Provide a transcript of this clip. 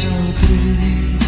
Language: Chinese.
想对。